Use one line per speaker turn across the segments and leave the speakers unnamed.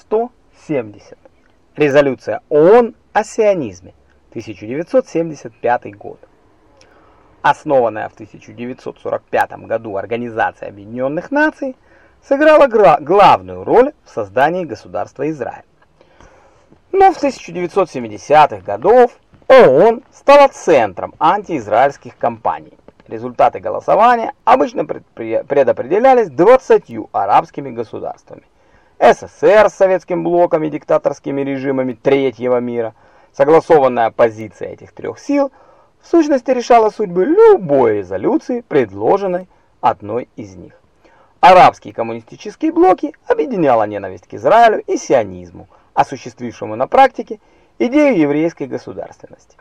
170. Резолюция ООН о сионизме, 1975 год. Основанная в 1945 году Организация Объединенных Наций сыграла главную роль в создании государства Израиль. Но в 1970-х годов ООН стала центром антиизраильских кампаний. Результаты голосования обычно предопределялись 20 арабскими государствами. СССР с советским блоком и диктаторскими режимами третьего мира. Согласованная позиция этих трех сил в сущности решала судьбы любой резолюции, предложенной одной из них. Арабские коммунистические блоки объединяла ненависть к Израилю и сионизму, осуществившему на практике идею еврейской государственности.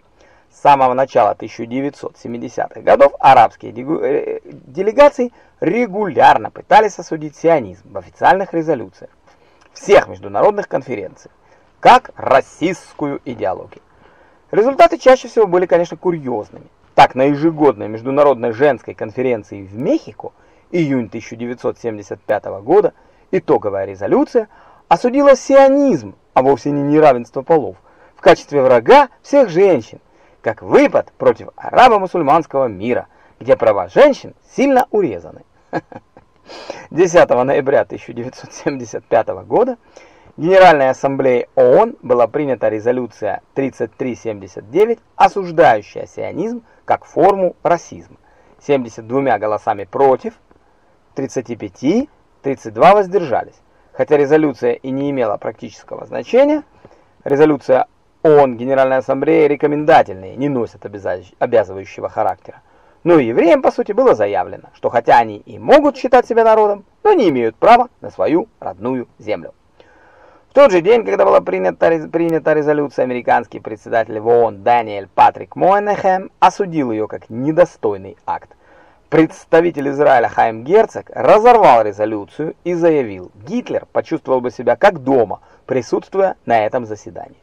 С самого начала 1970-х годов арабские э, делегации регулярно пытались осудить сионизм в официальных резолюциях всех международных конференций, как расистскую идеологию. Результаты чаще всего были, конечно, курьезными. Так, на ежегодной международной женской конференции в Мехико июнь 1975 года итоговая резолюция осудила сионизм, а вовсе не неравенство полов, в качестве врага всех женщин, как выпад против арабо-мусульманского мира, где права женщин сильно урезаны. 10 ноября 1975 года Генеральной Ассамблеей ООН была принята резолюция 3379, осуждающая сионизм как форму расизма. 72 голосами против, 35, 32 воздержались. Хотя резолюция и не имела практического значения, резолюция ООН, Генеральной Ассамблеи рекомендательные, не носят обязывающего характера. Но евреям, по сути, было заявлено, что хотя они и могут считать себя народом, но не имеют права на свою родную землю. В тот же день, когда была принята, принята резолюция, американский председатель ООН Даниэль Патрик Моэнехем осудил ее как недостойный акт. Представитель Израиля Хайм Герцог разорвал резолюцию и заявил, Гитлер почувствовал бы себя как дома, присутствуя на этом заседании.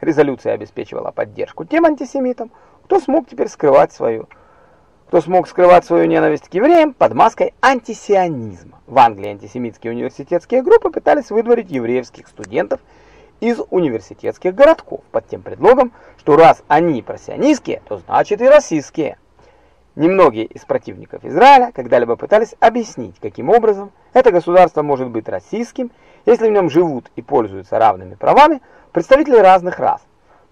Резолюция обеспечивала поддержку тем антисемитам, кто смог теперь скрывать свою, кто смог скрывать свою ненависть к евреям под маской антисионизма. В Англии антисемитские университетские группы пытались выдворить еврейских студентов из университетских городков под тем предлогом, что раз они просионистские, то значит и расистские. Немногие из противников Израиля когда-либо пытались объяснить, каким образом это государство может быть расистским, если в нем живут и пользуются равными правами представители разных рас.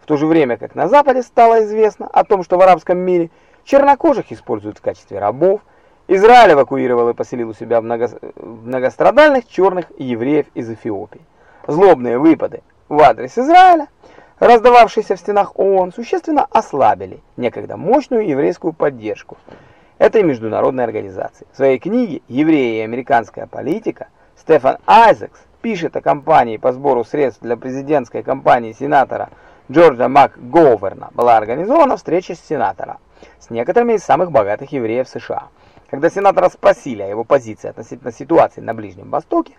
В то же время, как на Западе стало известно о том, что в арабском мире чернокожих используют в качестве рабов, Израиль эвакуировал и поселил у себя много... многострадальных черных евреев из Эфиопии. Злобные выпады в адрес Израиля – раздававшиеся в стенах ООН, существенно ослабили некогда мощную еврейскую поддержку этой международной организации. В своей книге «Евреи и американская политика» Стефан Айзекс пишет о кампании по сбору средств для президентской кампании сенатора Джорджа МакГоверна. Была организована встреча с сенатором, с некоторыми из самых богатых евреев США. Когда сенатора спросили о его позиции относительно ситуации на Ближнем Востоке,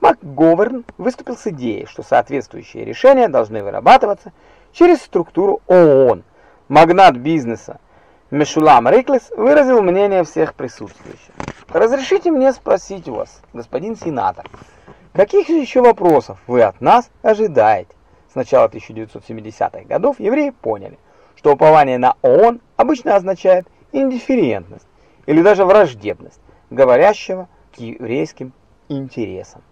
МакГоверн выступил с идеей, что соответствующие решения должны вырабатываться через структуру ООН. Магнат бизнеса Мешулам Риклес выразил мнение всех присутствующих. Разрешите мне спросить вас, господин сенатор, каких еще вопросов вы от нас ожидаете? С начала 1970-х годов евреи поняли, что упование на ООН обычно означает индифферентность или даже враждебность говорящего к еврейским интересам.